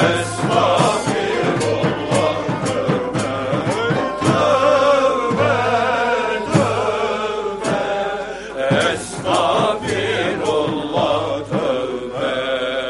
Yes, Lord.